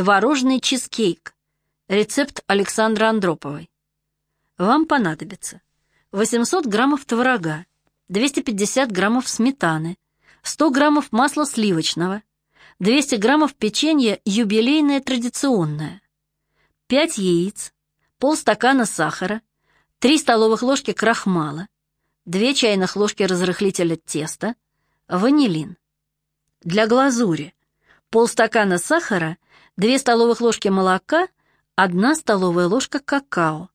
Творожный чизкейк. Рецепт Александры Андроповой. Вам понадобится 800 граммов творога, 250 граммов сметаны, 100 граммов масла сливочного, 200 граммов печенья юбилейное традиционное, 5 яиц, полстакана сахара, 3 столовых ложки крахмала, 2 чайных ложки разрыхлителя теста, ванилин. Для глазури полстакана сахара, 2 столовых ложки молока, 1 столовая ложка какао,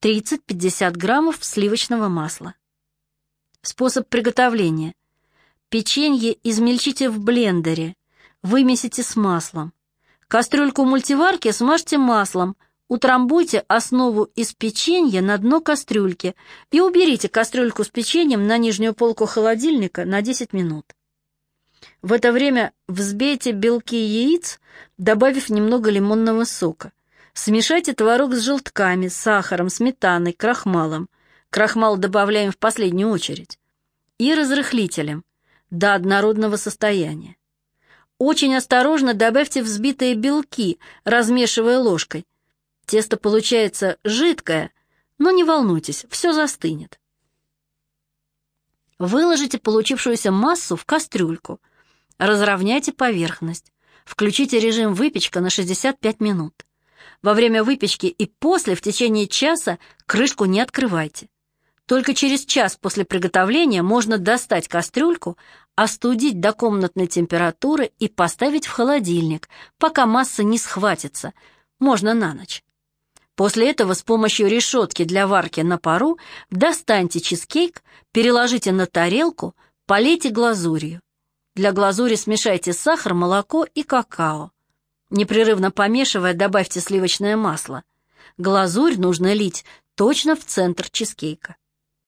30-50 граммов сливочного масла. Способ приготовления. Печенье измельчите в блендере, вымесите с маслом. Кастрюльку мультиварки смажьте маслом, утрамбуйте основу из печенья на дно кастрюльки и уберите кастрюльку с печеньем на нижнюю полку холодильника на 10 минут. В это время взбейте белки яиц, добавив немного лимонного сока. Смешайте творог с желтками, сахаром, сметаной, крахмалом. Крахмал добавляем в последнюю очередь. И разрыхлителем до однородного состояния. Очень осторожно добавьте взбитые белки, размешивая ложкой. Тесто получается жидкое, но не волнуйтесь, все застынет. Выложите получившуюся массу в кастрюльку. Разровняйте поверхность. Включите режим выпечка на 65 минут. Во время выпечки и после в течение часа крышку не открывайте. Только через час после приготовления можно достать кастрюльку, остудить до комнатной температуры и поставить в холодильник, пока масса не схватится, можно на ночь. После этого с помощью решетки для варки на пару достаньте чизкейк, переложите на тарелку, полейте глазурью. Для глазури смешайте сахар, молоко и какао. Непрерывно помешивая, добавьте сливочное масло. Глазурь нужно лить точно в центр чизкейка.